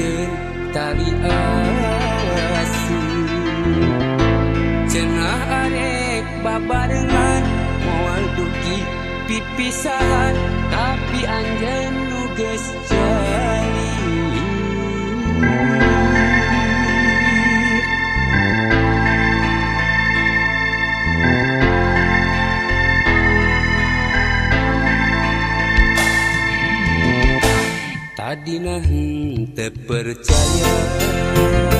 Ken tali asu Cenah arek babarengan moal dugi pipisahan tapi anjeun nu geus terpercaya.